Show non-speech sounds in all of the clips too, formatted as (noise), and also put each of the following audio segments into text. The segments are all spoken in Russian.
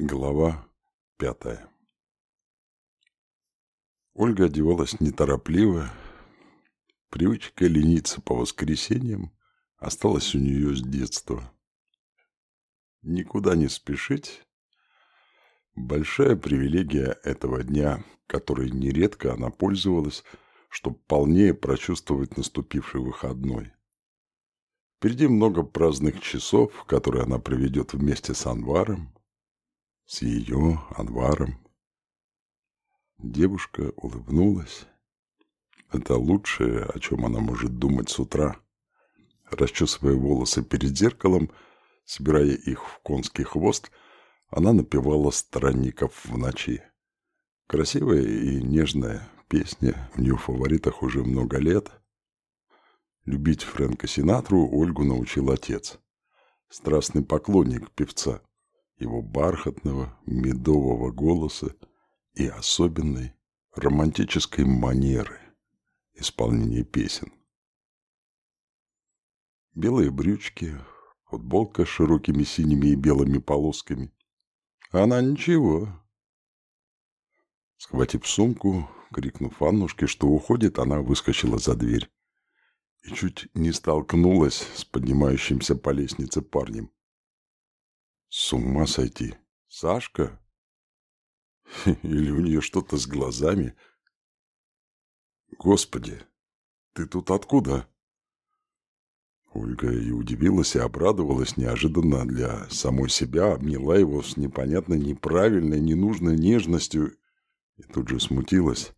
Глава пятая Ольга одевалась неторопливо. Привычка лениться по воскресеньям осталась у нее с детства. Никуда не спешить – большая привилегия этого дня, которой нередко она пользовалась, чтобы полнее прочувствовать наступивший выходной. Впереди много праздных часов, которые она проведет вместе с Анваром, с ее Анваром. Девушка улыбнулась. Это лучшее, о чем она может думать с утра. Расчесывая волосы перед зеркалом, собирая их в конский хвост, она напевала странников в ночи. Красивая и нежная песня, у нее в фаворитах уже много лет. Любить Фрэнка Синатру Ольгу научил отец. Страстный поклонник певца его бархатного, медового голоса и особенной романтической манеры исполнения песен. Белые брючки, футболка с широкими синими и белыми полосками. Она ничего. Схватив сумку, крикнув Аннушке, что уходит, она выскочила за дверь и чуть не столкнулась с поднимающимся по лестнице парнем. С ума сойти. Сашка? (laughs) Или у нее что-то с глазами? Господи, ты тут откуда? Ольга и удивилась, и обрадовалась неожиданно для самой себя, обняла его с непонятной, неправильной, ненужной нежностью и тут же смутилась.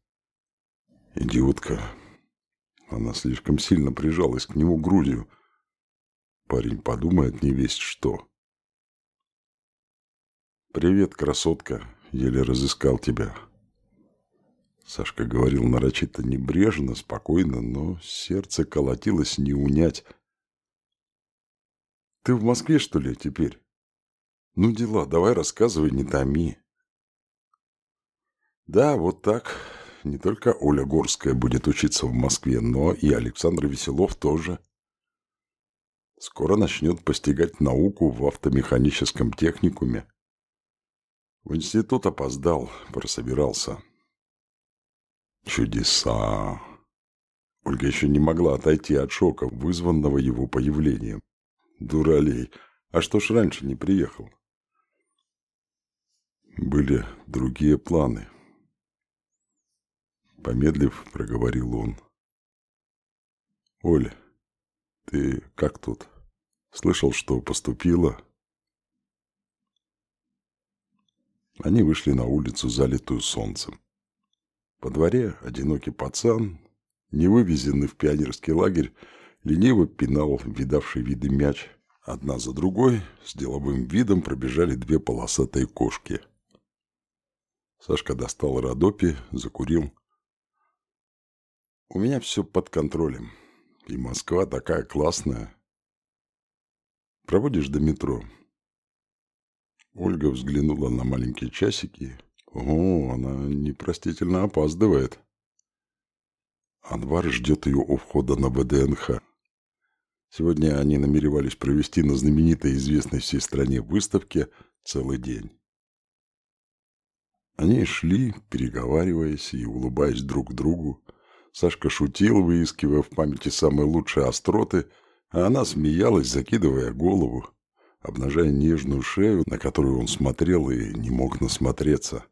Идиотка. Она слишком сильно прижалась к нему грудью. Парень подумает не весть что. «Привет, красотка. Еле разыскал тебя». Сашка говорил нарочито небрежно, спокойно, но сердце колотилось не унять. «Ты в Москве, что ли, теперь?» «Ну, дела, давай рассказывай, не томи». «Да, вот так. Не только Оля Горская будет учиться в Москве, но и Александр Веселов тоже. Скоро начнет постигать науку в автомеханическом техникуме. В институт опоздал, прособирался. Чудеса. Ольга еще не могла отойти от шока, вызванного его появлением. Дуралей. А что ж раньше не приехал? Были другие планы. Помедлив, проговорил он. «Оль, ты как тут? Слышал, что поступила?» Они вышли на улицу, залитую солнцем. По дворе одинокий пацан, не вывезенный в пионерский лагерь, лениво пинал видавший виды мяч. Одна за другой с деловым видом пробежали две полосатые кошки. Сашка достал Родопи, закурил. «У меня все под контролем. И Москва такая классная. Проводишь до метро?» Ольга взглянула на маленькие часики. О, она непростительно опаздывает. Анвар ждет ее у входа на ВДНХ. Сегодня они намеревались провести на знаменитой известной всей стране выставке целый день. Они шли, переговариваясь и улыбаясь друг другу. Сашка шутил, выискивая в памяти самые лучшие остроты, а она смеялась, закидывая голову обнажая нежную шею, на которую он смотрел и не мог насмотреться.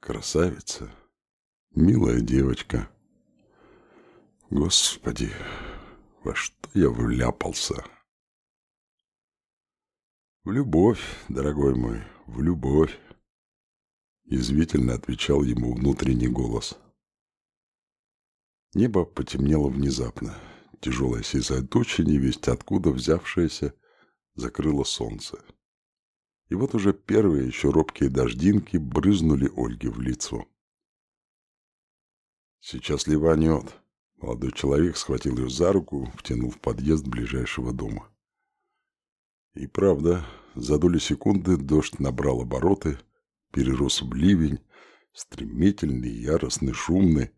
Красавица, милая девочка. Господи, во что я вляпался? В любовь, дорогой мой, в любовь. Язвительно отвечал ему внутренний голос. Небо потемнело внезапно. Тяжелая сизая туча, невесть откуда взявшаяся, закрыло солнце. И вот уже первые еще робкие дождинки брызнули Ольге в лицо. «Сейчас ливанет». Молодой человек схватил ее за руку, втянул в подъезд ближайшего дома. И правда, за доли секунды дождь набрал обороты, перерос в ливень, стремительный, яростный, шумный.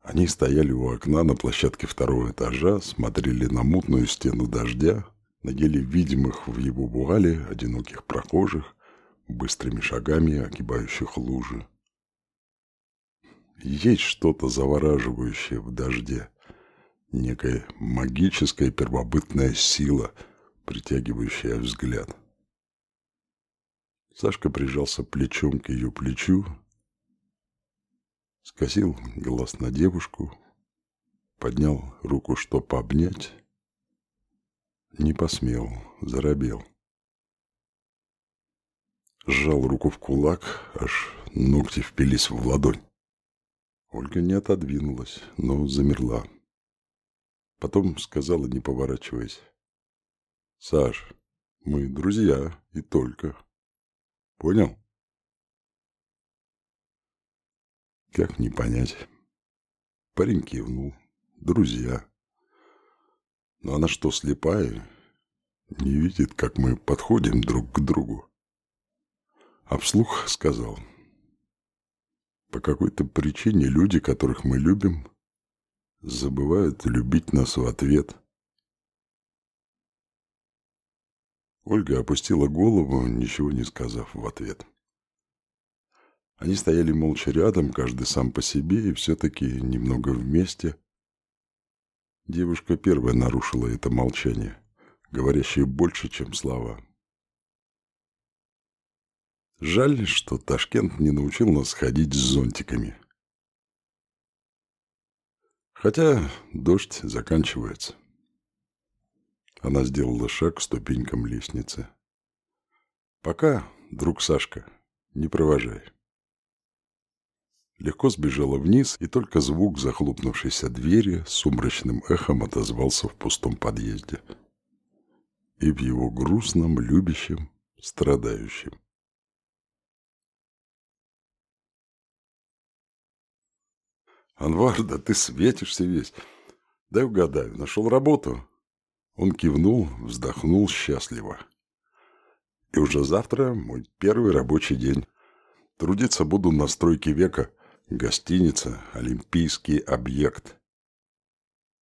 Они стояли у окна на площадке второго этажа, смотрели на мутную стену дождя, на деле видимых в его вуале одиноких прохожих, быстрыми шагами огибающих лужи. Есть что-то завораживающее в дожде, некая магическая первобытная сила, притягивающая взгляд. Сашка прижался плечом к ее плечу, скосил глаз на девушку, поднял руку, чтоб обнять, не посмел, заробел. Сжал руку в кулак, аж ногти впились в ладонь. Ольга не отодвинулась, но замерла. Потом сказала, не поворачиваясь. «Саш, мы друзья и только. Понял?» Как не понять? Парень кивнул. Друзья. Но она что, слепая? Не видит, как мы подходим друг к другу. А вслух сказал. По какой-то причине люди, которых мы любим, забывают любить нас в ответ. Ольга опустила голову, ничего не сказав в ответ. Они стояли молча рядом, каждый сам по себе и все-таки немного вместе. Девушка первая нарушила это молчание, говорящее больше, чем слова. Жаль, что Ташкент не научил нас ходить с зонтиками. Хотя дождь заканчивается. Она сделала шаг к ступенькам лестницы. Пока, друг Сашка, не провожай. Легко сбежала вниз, и только звук захлопнувшейся двери сумрачным эхом отозвался в пустом подъезде. И в его грустном, любящем, страдающем. «Анвар, да ты светишься весь. Дай угадаю, нашел работу?» Он кивнул, вздохнул счастливо. «И уже завтра мой первый рабочий день. Трудиться буду на стройке века». Гостиница «Олимпийский объект».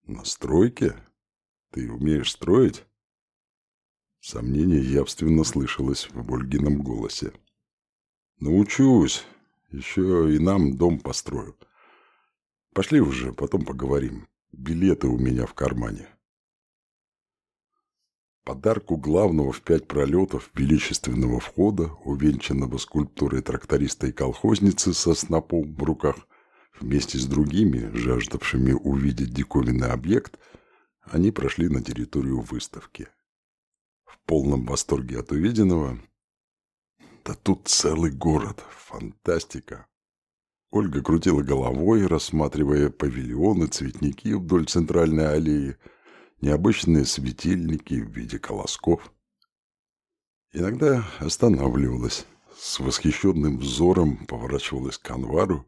На стройке? Ты умеешь строить? Сомнение явственно слышалось в Ольгином голосе. Научусь. Еще и нам дом построю. Пошли уже, потом поговорим. Билеты у меня в кармане. Подарку главного в пять пролетов величественного входа, увенчанного скульптурой тракториста и колхозницы со снопом в руках, вместе с другими, жаждавшими увидеть диковинный объект, они прошли на территорию выставки. В полном восторге от увиденного «Да тут целый город! Фантастика!» Ольга крутила головой, рассматривая павильоны, цветники вдоль центральной аллеи – необычные светильники в виде колосков. Иногда останавливалась, с восхищенным взором поворачивалась к Анвару,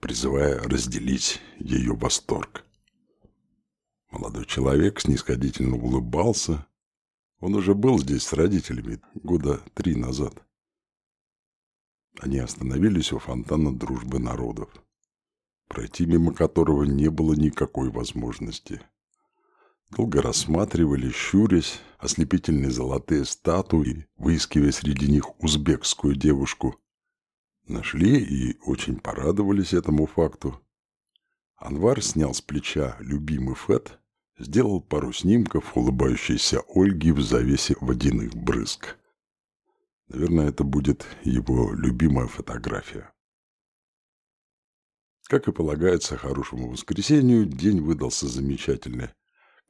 призывая разделить ее восторг. Молодой человек снисходительно улыбался. Он уже был здесь с родителями года три назад. Они остановились у фонтана дружбы народов, пройти мимо которого не было никакой возможности. Долго рассматривали, щурясь, ослепительные золотые статуи, выискивая среди них узбекскую девушку. Нашли и очень порадовались этому факту. Анвар снял с плеча любимый фет, сделал пару снимков улыбающейся Ольги в завесе водяных брызг. Наверное, это будет его любимая фотография. Как и полагается хорошему воскресенью, день выдался замечательный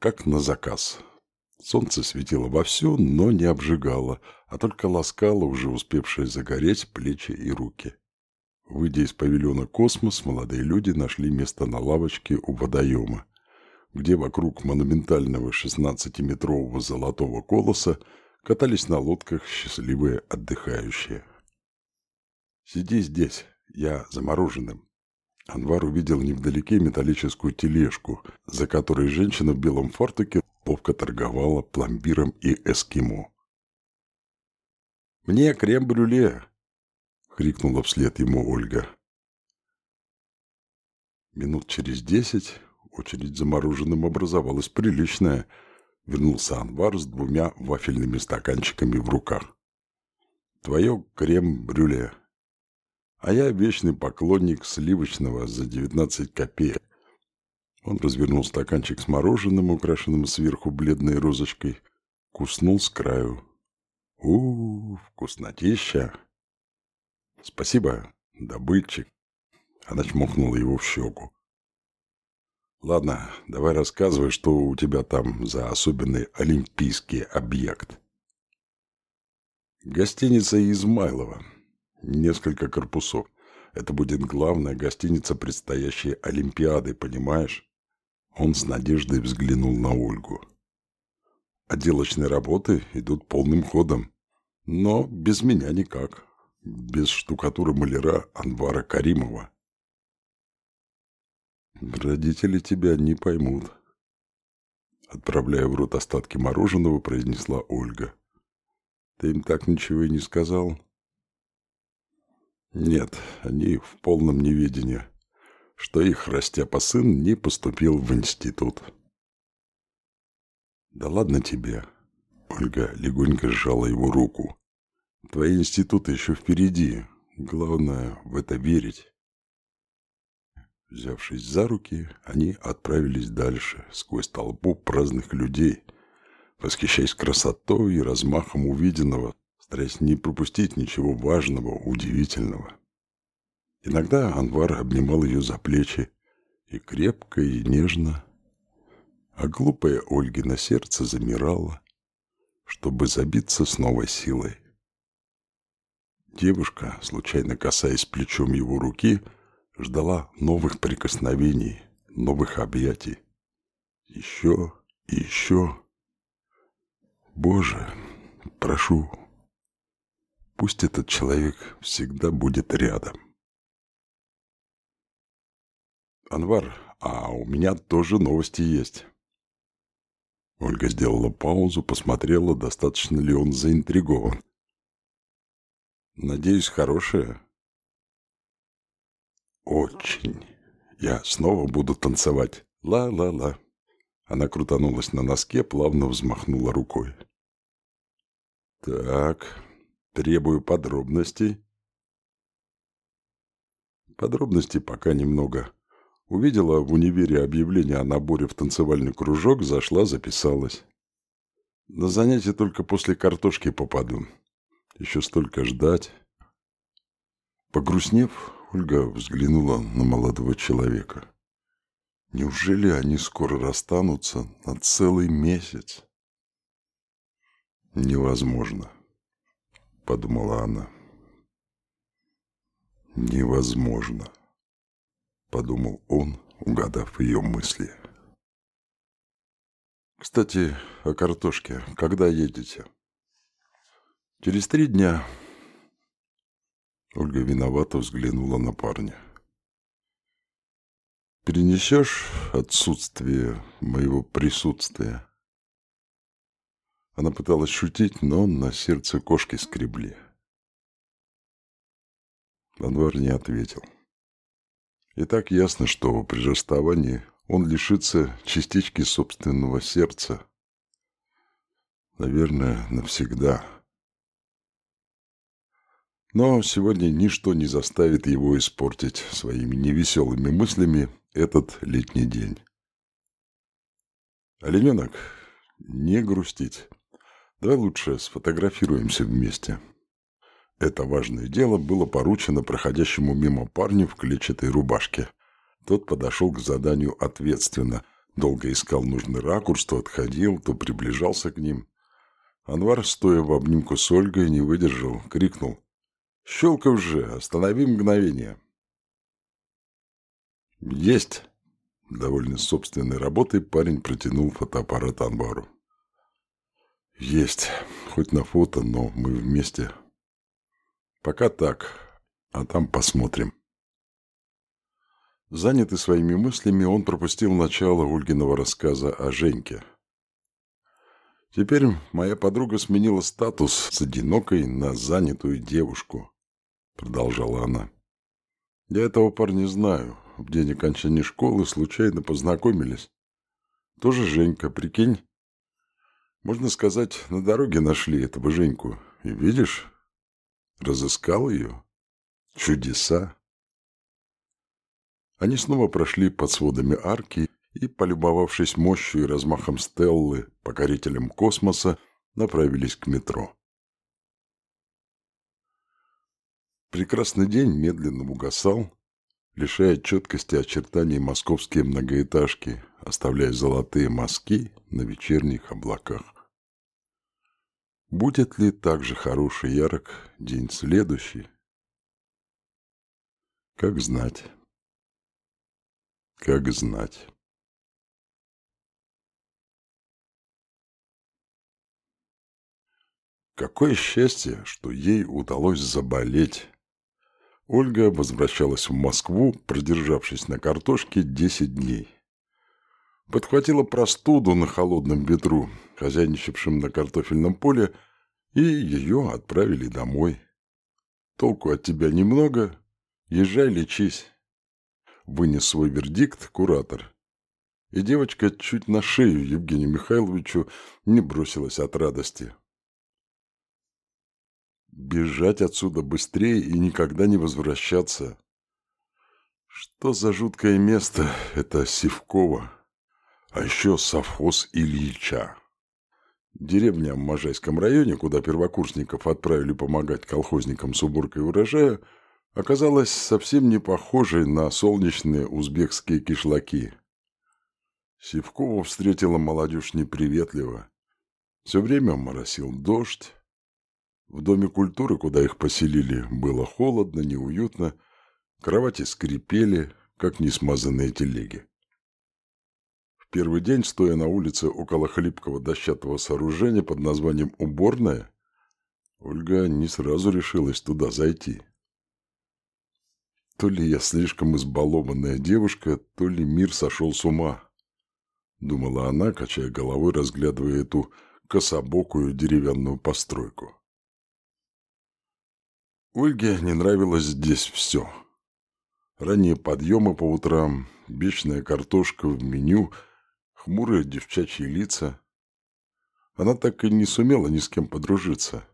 как на заказ. Солнце светило вовсю, но не обжигало, а только ласкало уже успевшие загореть плечи и руки. Выйдя из павильона «Космос», молодые люди нашли место на лавочке у водоема, где вокруг монументального 16-метрового золотого колоса катались на лодках счастливые отдыхающие. «Сиди здесь, я замороженным», Анвар увидел невдалеке металлическую тележку, за которой женщина в белом фартуке ловко торговала пломбиром и эскимо. «Мне крем-брюле!» — крикнула вслед ему Ольга. Минут через десять очередь за мороженым образовалась приличная. Вернулся Анвар с двумя вафельными стаканчиками в руках. Твое крем-брюле. А я вечный поклонник сливочного за 19 копеек. Он развернул стаканчик с мороженым, украшенным сверху бледной розочкой, куснул с краю. у, -у вкуснотища! Спасибо, добытчик. Она чмокнула его в щеку. Ладно, давай рассказывай, что у тебя там за особенный олимпийский объект. Гостиница Измайлова. Несколько корпусов. Это будет главная гостиница предстоящей Олимпиады, понимаешь? Он с надеждой взглянул на Ольгу. Отделочные работы идут полным ходом. Но без меня никак. Без штукатуры маляра Анвара Каримова. Родители тебя не поймут. Отправляя в рот остатки мороженого, произнесла Ольга. Ты им так ничего и не сказал? Нет, они в полном неведении, что их растяпа сын не поступил в институт. Да ладно тебе. Ольга легонько сжала его руку. Твои институты еще впереди. Главное в это верить. Взявшись за руки, они отправились дальше, сквозь толпу праздных людей, восхищаясь красотой и размахом увиденного, стараясь не пропустить ничего важного, удивительного. Иногда Анвар обнимал ее за плечи, и крепко, и нежно, а глупая Ольгина сердце замирало, чтобы забиться с новой силой. Девушка, случайно касаясь плечом его руки, ждала новых прикосновений, новых объятий. Еще и еще. Боже, прошу, пусть этот человек всегда будет рядом. Анвар, а у меня тоже новости есть. Ольга сделала паузу, посмотрела, достаточно ли он заинтригован. Надеюсь, хорошая? Очень. Я снова буду танцевать. Ла-ла-ла. Она крутанулась на носке, плавно взмахнула рукой. Так, требую подробностей. Подробностей пока немного. Увидела в универе объявление о наборе в танцевальный кружок, зашла, записалась. На занятия только после картошки попаду. Еще столько ждать. Погрустнев, Ольга взглянула на молодого человека. Неужели они скоро расстанутся на целый месяц? Невозможно, подумала она. Невозможно, подумал он, угадав ее мысли. Кстати, о картошке. Когда едете? Через три дня Ольга виновато взглянула на парня. «Перенесешь отсутствие моего присутствия?» Она пыталась шутить, но на сердце кошки скребли. Анвар не ответил. И так ясно, что при расставании он лишится частички собственного сердца. Наверное, навсегда. Но сегодня ничто не заставит его испортить своими невеселыми мыслями этот летний день. Олененок, не грустить. Давай лучше сфотографируемся вместе. Это важное дело было поручено проходящему мимо парню в клетчатой рубашке. Тот подошел к заданию ответственно, долго искал нужный ракурс, то отходил, то приближался к ним. Анвар, стоя в обнимку с Ольгой, не выдержал, крикнул. Щелков же, останови мгновение. Есть. Довольно собственной работой, парень протянул фотоаппарат Анвару. Есть. Хоть на фото, но мы вместе. Пока так, а там посмотрим. Занятый своими мыслями, он пропустил начало Ольгиного рассказа о Женьке. Теперь моя подруга сменила статус с одинокой на занятую девушку. — продолжала она. «Я этого парня знаю. В день окончания школы случайно познакомились. Тоже Женька, прикинь? Можно сказать, на дороге нашли этого Женьку. И видишь, Разыскал ее? Чудеса! Они снова прошли под сводами арки и, полюбовавшись мощью и размахом Стеллы, покорителем космоса, направились к метро. Прекрасный день медленно угасал, лишая четкости очертаний московские многоэтажки, оставляя золотые мазки на вечерних облаках. Будет ли так же хороший и ярок день следующий? Как знать. Как знать. Какое счастье, что ей удалось заболеть. Ольга возвращалась в Москву, продержавшись на картошке 10 дней. Подхватила простуду на холодном ветру, хозяйничавшем на картофельном поле, и ее отправили домой. Толку от тебя немного, езжай лечись. Вынес свой вердикт куратор. И девочка чуть на шею Евгению Михайловичу не бросилась от радости. Бежать отсюда быстрее и никогда не возвращаться. Что за жуткое место это Сивково, а еще совхоз Ильича. Деревня в Можайском районе, куда первокурсников отправили помогать колхозникам с уборкой урожая, оказалась совсем не похожей на солнечные узбекские кишлаки. Сивкова встретила молодежь неприветливо. Все время моросил дождь, в Доме культуры, куда их поселили, было холодно, неуютно, кровати скрипели, как несмазанные телеги. Первый день, стоя на улице около хлипкого дощатого сооружения под названием «Уборная», Ольга не сразу решилась туда зайти. То ли я слишком избалованная девушка, то ли мир сошел с ума, думала она, качая головой, разглядывая эту кособокую деревянную постройку. Ольге не нравилось здесь все. Ранние подъемы по утрам, вечная картошка в меню, хмурые девчачьи лица. Она так и не сумела ни с кем подружиться.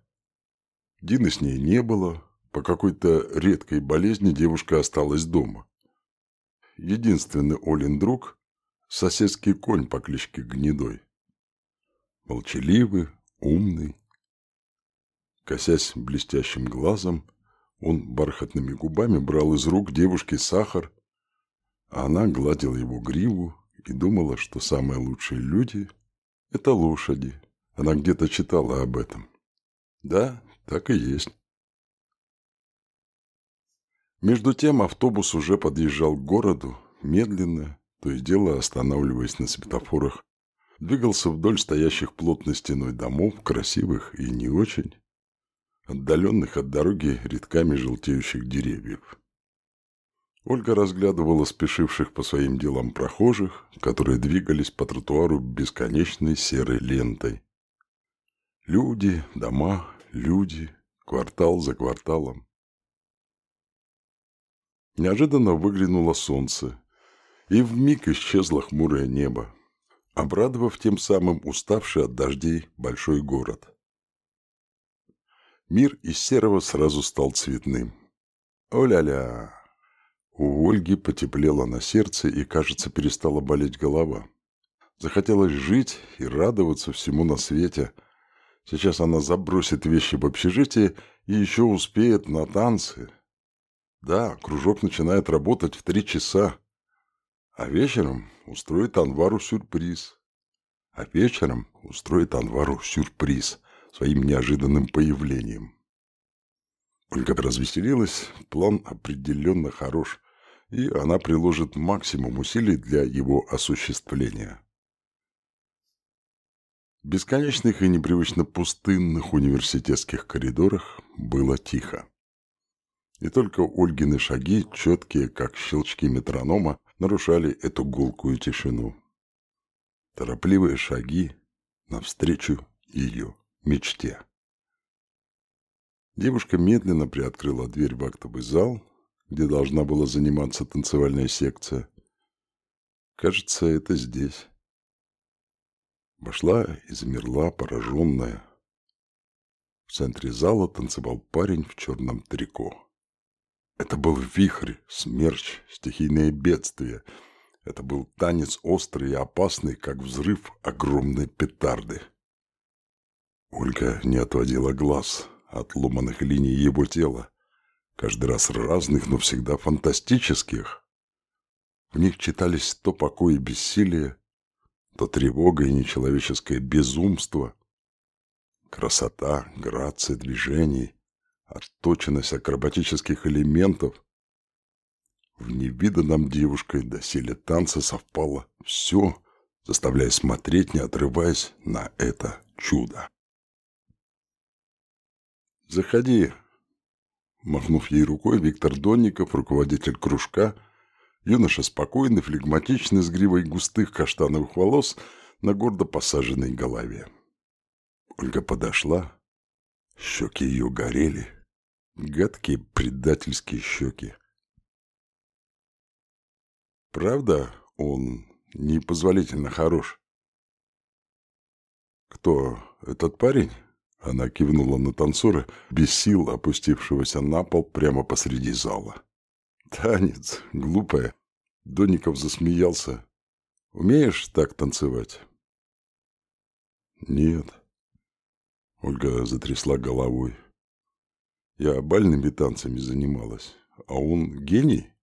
Дины с ней не было, по какой-то редкой болезни девушка осталась дома. Единственный Олин друг – соседский конь по кличке Гнедой. Молчаливый, умный, Косясь блестящим глазом, он бархатными губами брал из рук девушки сахар, а она гладила его гриву и думала, что самые лучшие люди – это лошади. Она где-то читала об этом. Да, так и есть. Между тем автобус уже подъезжал к городу, медленно, то и дело останавливаясь на светофорах, двигался вдоль стоящих плотной стеной домов, красивых и не очень, отдаленных от дороги редками желтеющих деревьев. Ольга разглядывала спешивших по своим делам прохожих, которые двигались по тротуару бесконечной серой лентой. Люди, дома, люди, квартал за кварталом. Неожиданно выглянуло солнце, и вмиг исчезло хмурое небо, обрадовав тем самым уставший от дождей большой город. Мир из серого сразу стал цветным. О-ля-ля! У Ольги потеплело на сердце и, кажется, перестала болеть голова. Захотелось жить и радоваться всему на свете. Сейчас она забросит вещи в общежитие и еще успеет на танцы. Да, кружок начинает работать в три часа. А вечером устроит Анвару сюрприз. А вечером устроит Анвару сюрприз – своим неожиданным появлением. Ольга развеселилась, план определенно хорош, и она приложит максимум усилий для его осуществления. В бесконечных и непривычно пустынных университетских коридорах было тихо. И только Ольгины шаги, четкие, как щелчки метронома, нарушали эту гулкую тишину. Торопливые шаги навстречу ее мечте. Девушка медленно приоткрыла дверь в актовый зал, где должна была заниматься танцевальная секция. Кажется, это здесь. Вошла и замерла, пораженная. В центре зала танцевал парень в черном трико. Это был вихрь, смерч, стихийное бедствие. Это был танец острый и опасный, как взрыв огромной петарды. Ольга не отводила глаз от ломаных линий его тела, каждый раз разных, но всегда фантастических. В них читались то покой и бессилие, то тревога и нечеловеческое безумство, красота, грация движений, отточенность акробатических элементов. В невиданном девушкой доселе танца совпало все, заставляя смотреть, не отрываясь на это чудо. «Заходи!» Махнув ей рукой, Виктор Донников, руководитель кружка, юноша спокойный, флегматичный, с гривой густых каштановых волос на гордо посаженной голове. Ольга подошла, щеки ее горели, гадкие предательские щеки. Правда, он непозволительно хорош? Кто этот парень? Она кивнула на танцора, без сил опустившегося на пол прямо посреди зала. «Танец, глупая!» Донников засмеялся. «Умеешь так танцевать?» «Нет». Ольга затрясла головой. «Я бальными танцами занималась, а он гений?»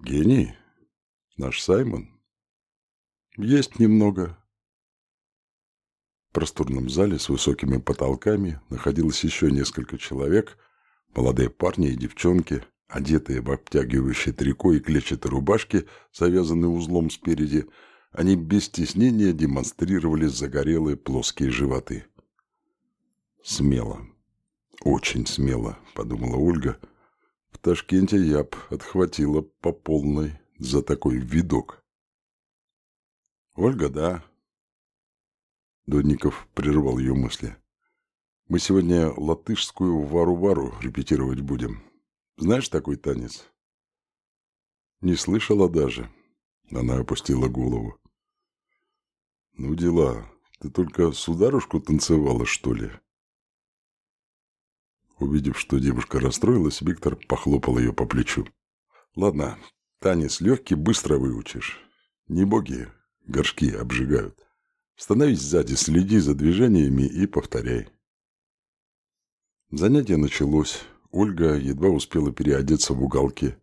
«Гений? Наш Саймон?» «Есть немного», просторном зале с высокими потолками находилось еще несколько человек, молодые парни и девчонки, одетые в обтягивающие трико и клетчатые рубашки, завязанные узлом спереди, они без стеснения демонстрировали загорелые плоские животы. «Смело. Очень смело», — подумала Ольга. «В Ташкенте я б отхватила по полной за такой видок». «Ольга, да, Дудников прервал ее мысли. «Мы сегодня латышскую вару-вару репетировать будем. Знаешь такой танец?» «Не слышала даже». Она опустила голову. «Ну, дела. Ты только сударушку танцевала, что ли?» Увидев, что девушка расстроилась, Виктор похлопал ее по плечу. «Ладно, танец легкий, быстро выучишь. Не боги, горшки обжигают. Становись сзади, следи за движениями и повторяй. Занятие началось. Ольга едва успела переодеться в уголке.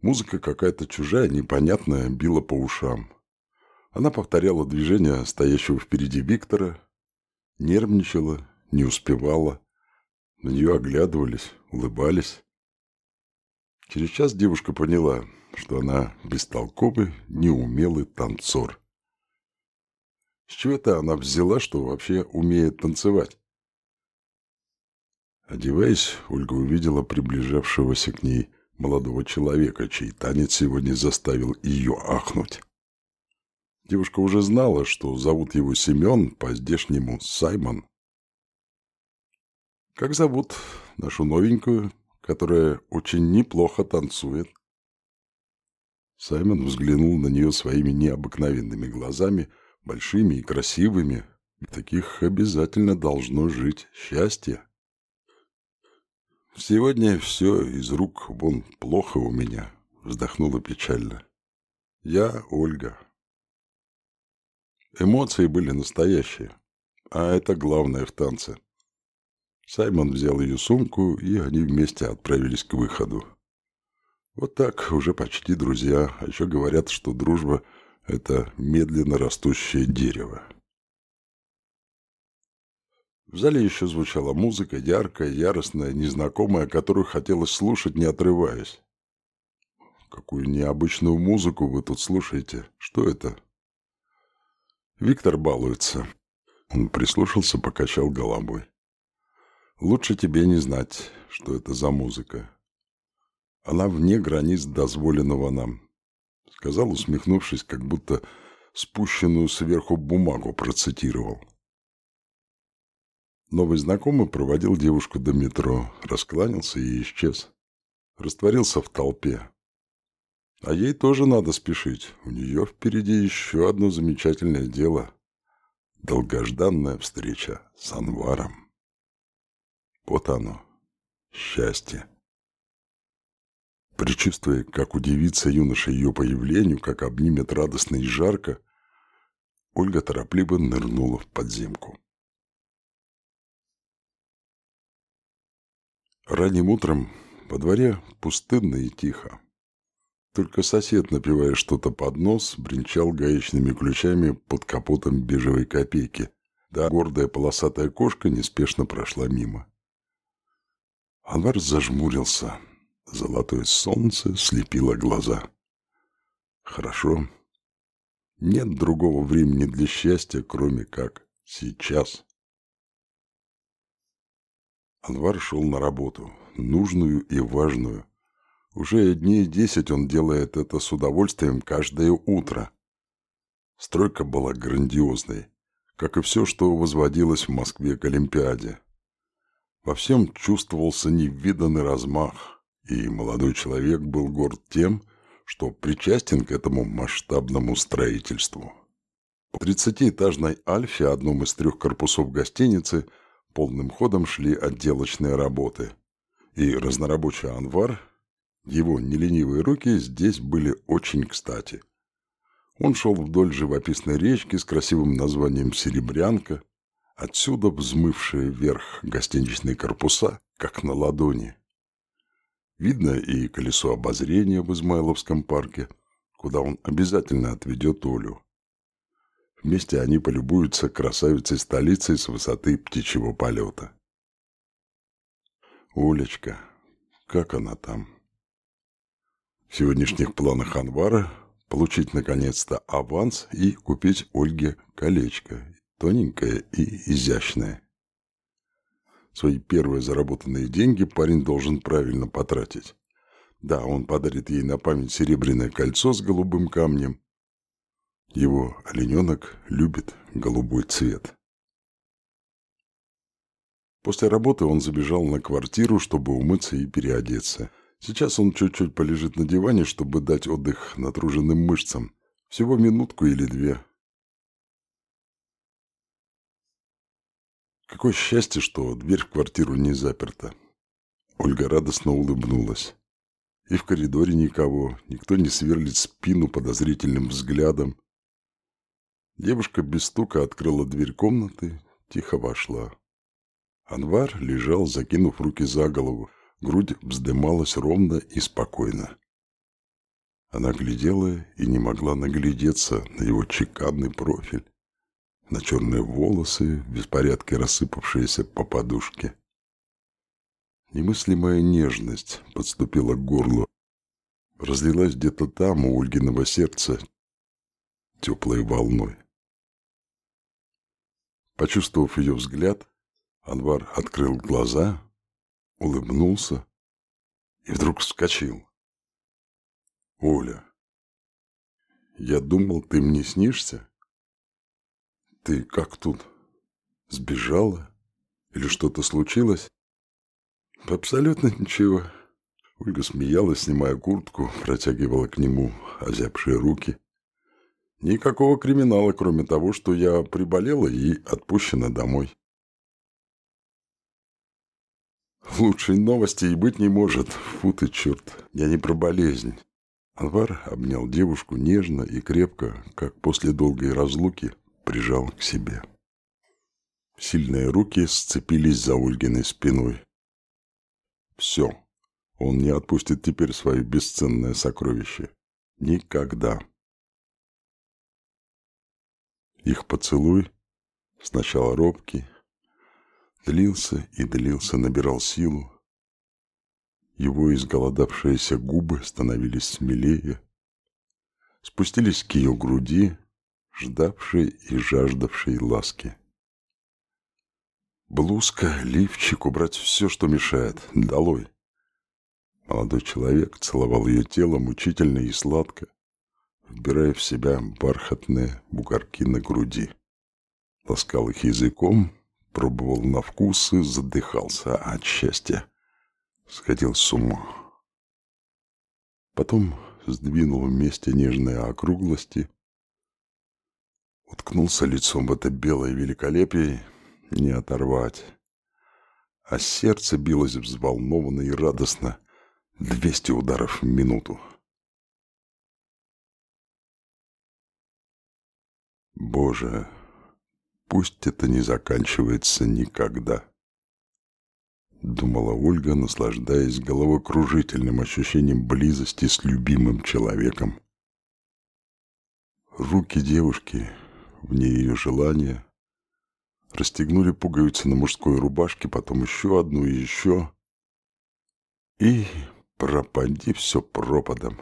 Музыка какая-то чужая, непонятная, била по ушам. Она повторяла движения стоящего впереди Виктора, нервничала, не успевала. На нее оглядывались, улыбались. Через час девушка поняла, что она бестолковый, неумелый танцор – с чего это она взяла, что вообще умеет танцевать? Одеваясь, Ольга увидела приближавшегося к ней молодого человека, чей танец сегодня заставил ее ахнуть. Девушка уже знала, что зовут его Семен, по-здешнему Саймон. «Как зовут нашу новенькую, которая очень неплохо танцует?» Саймон взглянул на нее своими необыкновенными глазами – большими и красивыми. В таких обязательно должно жить счастье. Сегодня все из рук вон плохо у меня, вздохнула печально. Я Ольга. Эмоции были настоящие, а это главное в танце. Саймон взял ее сумку, и они вместе отправились к выходу. Вот так, уже почти друзья, а еще говорят, что дружба – это медленно растущее дерево. В зале еще звучала музыка, яркая, яростная, незнакомая, которую хотелось слушать, не отрываясь. «Какую необычную музыку вы тут слушаете? Что это?» Виктор балуется. Он прислушался, покачал головой. «Лучше тебе не знать, что это за музыка. Она вне границ дозволенного нам сказал, усмехнувшись, как будто спущенную сверху бумагу процитировал. Новый знакомый проводил девушку до метро, раскланялся и исчез. Растворился в толпе. А ей тоже надо спешить. У нее впереди еще одно замечательное дело. долгожданная встреча с Анваром. Вот оно, счастье. Причувствуя, как удивится юноша ее появлению, как обнимет радостно и жарко, Ольга торопливо нырнула в подземку. Ранним утром во дворе пустынно и тихо. Только сосед, напивая что-то под нос, бренчал гаечными ключами под капотом бежевой копейки, да гордая полосатая кошка неспешно прошла мимо. Анвар зажмурился. Золотое солнце слепило глаза. Хорошо. Нет другого времени для счастья, кроме как сейчас. Анвар шел на работу, нужную и важную. Уже дней десять он делает это с удовольствием каждое утро. Стройка была грандиозной, как и все, что возводилось в Москве к Олимпиаде. Во всем чувствовался невиданный размах, и молодой человек был горд тем, что причастен к этому масштабному строительству. По тридцатиэтажной Альфе, одном из трех корпусов гостиницы, полным ходом шли отделочные работы. И разнорабочий Анвар его неленивые руки здесь были очень кстати. Он шел вдоль живописной речки с красивым названием «Серебрянка», отсюда взмывшие вверх гостиничные корпуса, как на ладони. Видно и колесо обозрения в Измайловском парке, куда он обязательно отведет Олю. Вместе они полюбуются красавицей столицей с высоты птичьего полета. Олечка, как она там? В сегодняшних планах Анвара получить наконец-то аванс и купить Ольге колечко, тоненькое и изящное. Свои первые заработанные деньги парень должен правильно потратить. Да, он подарит ей на память серебряное кольцо с голубым камнем. Его олененок любит голубой цвет. После работы он забежал на квартиру, чтобы умыться и переодеться – Сейчас он чуть-чуть полежит на диване, чтобы дать отдых натруженным мышцам. Всего минутку или две. Какое счастье, что дверь в квартиру не заперта. Ольга радостно улыбнулась. И в коридоре никого, никто не сверлит спину подозрительным взглядом. Девушка без стука открыла дверь комнаты, тихо вошла. Анвар лежал, закинув руки за голову, Грудь вздымалась ровно и спокойно. Она глядела и не могла наглядеться на его чеканный профиль, на черные волосы, в беспорядке рассыпавшиеся по подушке. Немыслимая нежность подступила к горлу, разлилась где-то там у Ольгиного сердца теплой волной. Почувствовав ее взгляд, Анвар открыл глаза улыбнулся и вдруг вскочил. «Оля, я думал, ты мне снишься? Ты как тут? Сбежала? Или что-то случилось?» «Абсолютно ничего». Ольга смеялась, снимая куртку, протягивала к нему озябшие руки. «Никакого криминала, кроме того, что я приболела и отпущена домой». Лучшей новости и быть не может. Фу ты, черт. Я не про болезнь. Анвар обнял девушку нежно и крепко, как после долгой разлуки прижал к себе. Сильные руки сцепились за Ольгиной спиной. Все. Он не отпустит теперь свое бесценное сокровище. Никогда. Их поцелуй, сначала робкий, Длился и длился, набирал силу. Его изголодавшиеся губы становились смелее. Спустились к ее груди, ждавшей и жаждавшей ласки. Блузка, лифчик, убрать все, что мешает. Долой. Молодой человек целовал ее тело мучительно и сладко, вбирая в себя бархатные бугорки на груди. Ласкал их языком, пробовал на вкус и задыхался от счастья. Сходил с ума. Потом сдвинул вместе нежные округлости, Уткнулся лицом в это белое великолепие, не оторвать. А сердце билось взволнованно и радостно. Двести ударов в минуту. Боже, пусть это не заканчивается никогда. Думала Ольга, наслаждаясь головокружительным ощущением близости с любимым человеком. Руки девушки, вне ее желания, расстегнули пуговицы на мужской рубашке, потом еще одну и еще. И пропади все пропадом.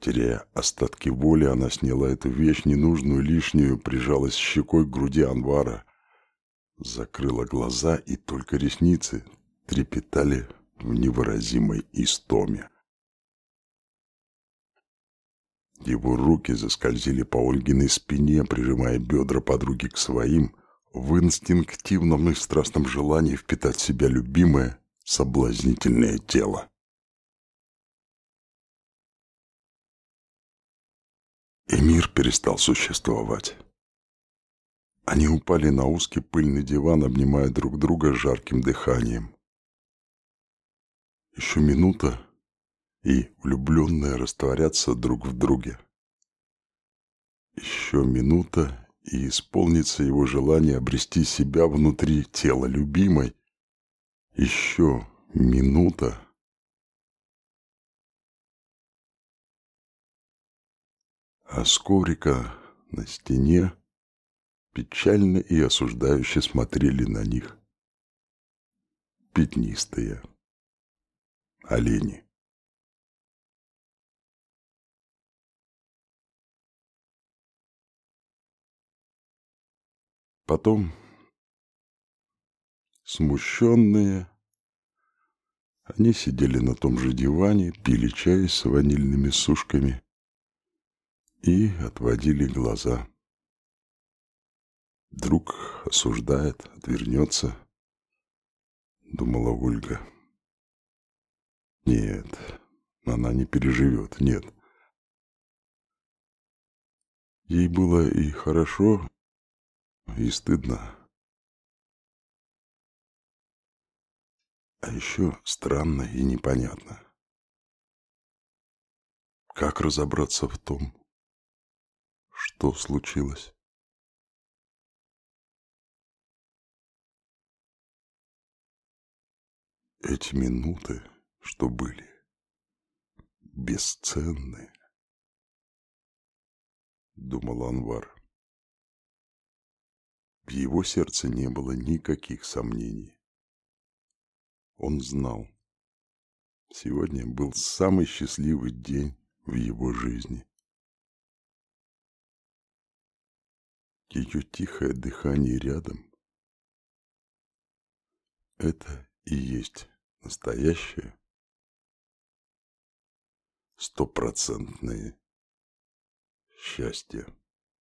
Теряя остатки воли, она сняла эту вещь, ненужную, лишнюю, прижалась щекой к груди Анвара, закрыла глаза, и только ресницы трепетали в невыразимой истоме. Его руки заскользили по Ольгиной спине, прижимая бедра подруги к своим, в инстинктивном и страстном желании впитать в себя любимое, соблазнительное тело. И мир перестал существовать. Они упали на узкий пыльный диван, обнимая друг друга жарким дыханием. Еще минута, и влюбленные растворятся друг в друге. Еще минута, и исполнится его желание обрести себя внутри тела любимой. Еще минута. А скорика на стене печально и осуждающе смотрели на них пятнистые олени. Потом, смущенные, они сидели на том же диване, пили чай с ванильными сушками и отводили глаза. Друг осуждает, отвернется, думала Ольга. Нет, она не переживет, нет. Ей было и хорошо, и стыдно. А еще странно и непонятно. Как разобраться в том, что случилось? Эти минуты, что были, бесценны, думал Анвар. В его сердце не было никаких сомнений. Он знал, сегодня был самый счастливый день в его жизни. Ее тихое дыхание рядом – это и есть настоящее стопроцентное счастье.